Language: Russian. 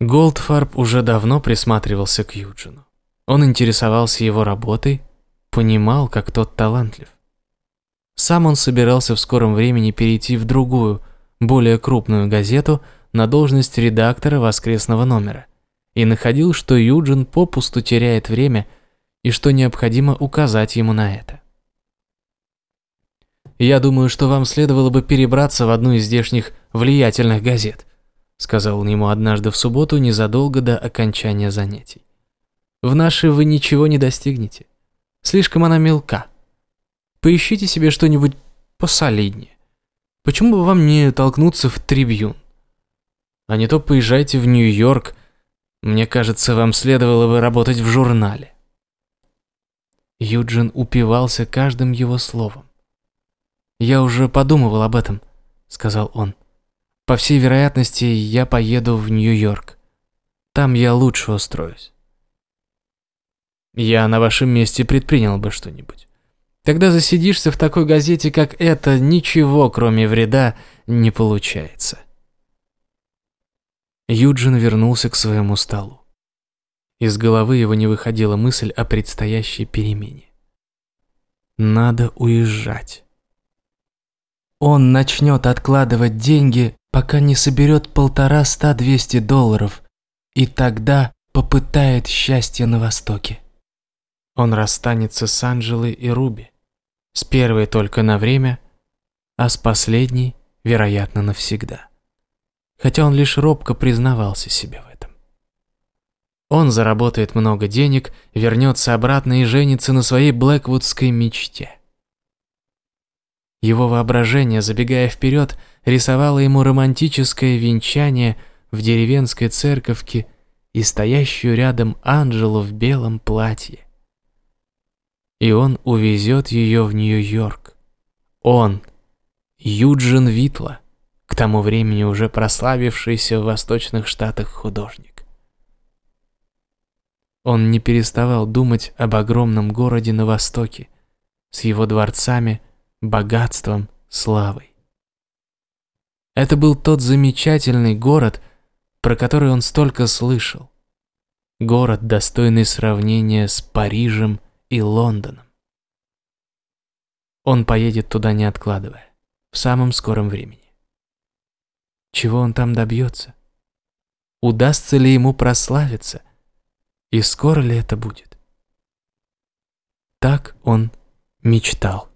Голдфарб уже давно присматривался к Юджину. Он интересовался его работой, понимал, как тот талантлив. Сам он собирался в скором времени перейти в другую, более крупную газету на должность редактора воскресного номера и находил, что Юджин попусту теряет время и что необходимо указать ему на это. «Я думаю, что вам следовало бы перебраться в одну из здешних влиятельных газет», сказал он ему однажды в субботу незадолго до окончания занятий. «В нашей вы ничего не достигнете. Слишком она мелка. Поищите себе что-нибудь посолиднее. Почему бы вам не толкнуться в трибюн? А не то поезжайте в Нью-Йорк. Мне кажется, вам следовало бы работать в журнале». Юджин упивался каждым его словом. «Я уже подумывал об этом», — сказал он. «По всей вероятности, я поеду в Нью-Йорк. Там я лучше устроюсь». «Я на вашем месте предпринял бы что-нибудь. Когда засидишься в такой газете, как эта, ничего, кроме вреда, не получается». Юджин вернулся к своему столу. Из головы его не выходила мысль о предстоящей перемене. Надо уезжать. Он начнет откладывать деньги, пока не соберет полтора ста двести долларов, и тогда попытает счастье на Востоке. Он расстанется с Анджелой и Руби. С первой только на время, а с последней, вероятно, навсегда. Хотя он лишь робко признавался себе в этом. Он заработает много денег, вернется обратно и женится на своей блэквудской мечте. Его воображение, забегая вперед, рисовало ему романтическое венчание в деревенской церковке и стоящую рядом Анджелу в белом платье. И он увезет ее в Нью-Йорк. Он, Юджин Витла, к тому времени уже прославившийся в восточных штатах художник. Он не переставал думать об огромном городе на востоке, с его дворцами, богатством, славой. Это был тот замечательный город, про который он столько слышал. Город, достойный сравнения с Парижем и Лондоном. Он поедет туда не откладывая, в самом скором времени. Чего он там добьется? Удастся ли ему прославиться? И скоро ли это будет? Так он мечтал.